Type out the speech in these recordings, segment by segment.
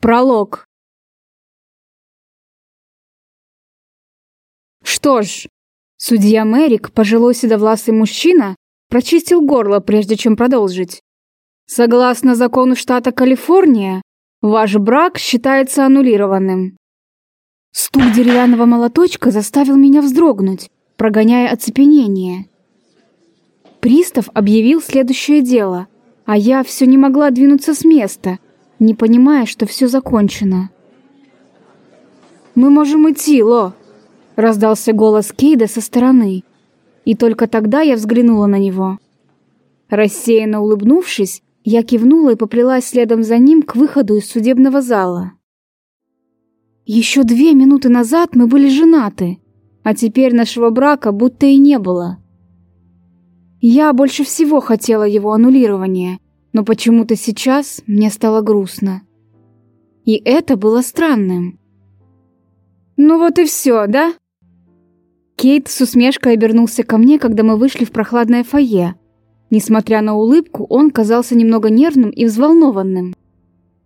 Пролог. Что ж, судья Мэрик, пожилой седовласый мужчина, прочистил горло, прежде чем продолжить. Согласно закону штата Калифорния, ваш брак считается аннулированным. Стук деревянного молоточка заставил меня вздрогнуть, прогоняя оцепенение. Пристав объявил следующее дело, а я все не могла двинуться с места, не понимая, что все закончено. «Мы можем идти, Ло!» — раздался голос Кейда со стороны. И только тогда я взглянула на него. Рассеянно улыбнувшись, я кивнула и поплелась следом за ним к выходу из судебного зала. Еще две минуты назад мы были женаты, а теперь нашего брака будто и не было. Я больше всего хотела его аннулирования, но почему-то сейчас мне стало грустно. И это было странным. «Ну вот и все, да?» Кейт с усмешкой обернулся ко мне, когда мы вышли в прохладное фойе. Несмотря на улыбку, он казался немного нервным и взволнованным.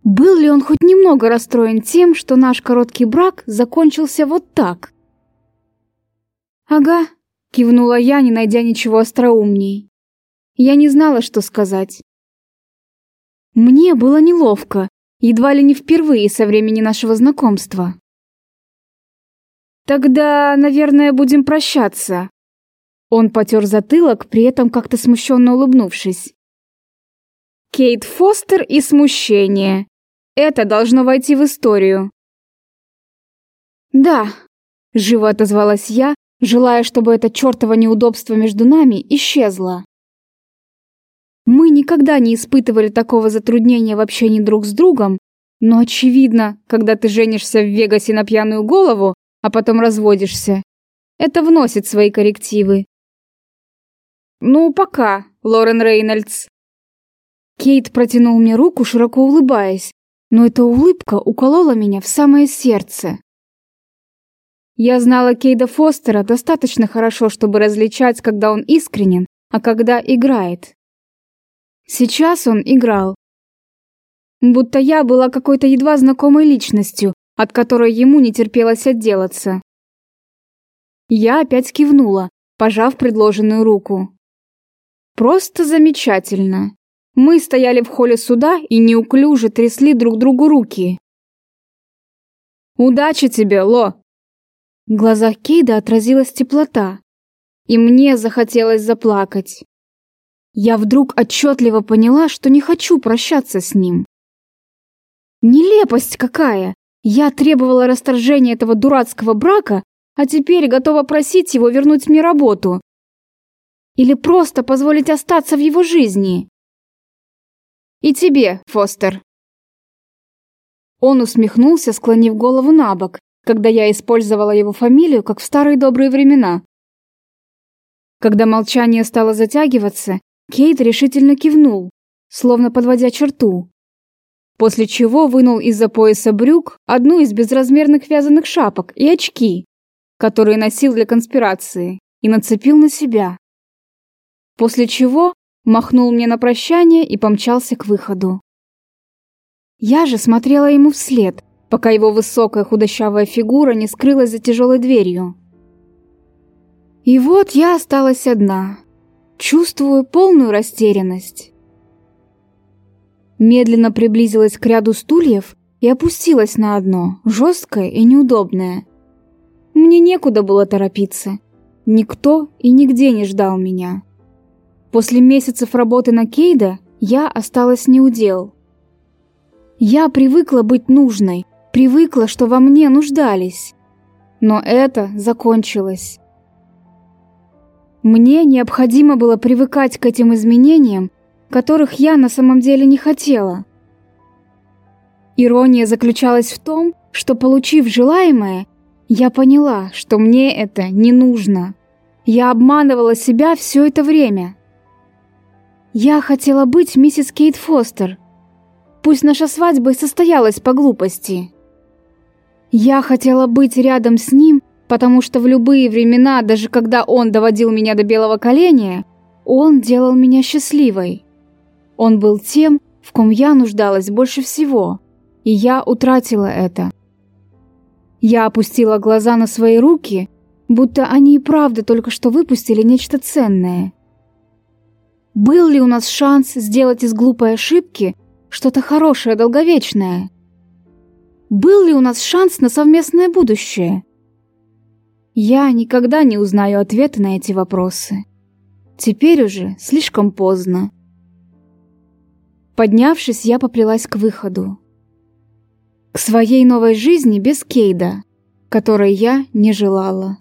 Был ли он хоть немного расстроен тем, что наш короткий брак закончился вот так? «Ага», — кивнула я, не найдя ничего остроумней. Я не знала, что сказать. Мне было неловко, едва ли не впервые со времени нашего знакомства. «Тогда, наверное, будем прощаться». Он потер затылок, при этом как-то смущенно улыбнувшись. «Кейт Фостер и смущение. Это должно войти в историю». «Да», — живо отозвалась я, желая, чтобы это чертово неудобство между нами исчезло. Мы никогда не испытывали такого затруднения в общении друг с другом, но очевидно, когда ты женишься в Вегасе на пьяную голову, а потом разводишься, это вносит свои коррективы. «Ну, пока, Лорен Рейнольдс». Кейт протянул мне руку, широко улыбаясь, но эта улыбка уколола меня в самое сердце. Я знала Кейда Фостера достаточно хорошо, чтобы различать, когда он искренен, а когда играет. Сейчас он играл. Будто я была какой-то едва знакомой личностью, от которой ему не терпелось отделаться. Я опять кивнула, пожав предложенную руку. Просто замечательно. Мы стояли в холле суда и неуклюже трясли друг другу руки. «Удачи тебе, Ло!» В глазах Кейда отразилась теплота, и мне захотелось заплакать. Я вдруг отчетливо поняла, что не хочу прощаться с ним. Нелепость какая! Я требовала расторжения этого дурацкого брака, а теперь готова просить его вернуть мне работу. Или просто позволить остаться в его жизни. И тебе, Фостер. Он усмехнулся, склонив голову на бок, когда я использовала его фамилию, как в старые добрые времена. Когда молчание стало затягиваться, Кейт решительно кивнул, словно подводя черту. После чего вынул из-за пояса брюк одну из безразмерных вязаных шапок и очки, которые носил для конспирации, и нацепил на себя. После чего махнул мне на прощание и помчался к выходу. Я же смотрела ему вслед, пока его высокая худощавая фигура не скрылась за тяжелой дверью. И вот я осталась одна, Чувствую полную растерянность. Медленно приблизилась к ряду стульев и опустилась на одно, жесткое и неудобное. Мне некуда было торопиться. Никто и нигде не ждал меня. После месяцев работы на Кейда я осталась неудел. Я привыкла быть нужной, привыкла, что во мне нуждались. Но это закончилось. Мне необходимо было привыкать к этим изменениям, которых я на самом деле не хотела. Ирония заключалась в том, что, получив желаемое, я поняла, что мне это не нужно. Я обманывала себя все это время. Я хотела быть миссис Кейт Фостер. Пусть наша свадьба и состоялась по глупости. Я хотела быть рядом с ним потому что в любые времена, даже когда он доводил меня до белого коленя, он делал меня счастливой. Он был тем, в ком я нуждалась больше всего. и я утратила это. Я опустила глаза на свои руки, будто они и правда только что выпустили нечто ценное. Был ли у нас шанс сделать из глупой ошибки что-то хорошее, долговечное? Был ли у нас шанс на совместное будущее? Я никогда не узнаю ответы на эти вопросы. Теперь уже слишком поздно. Поднявшись, я поплелась к выходу. К своей новой жизни без Кейда, которой я не желала.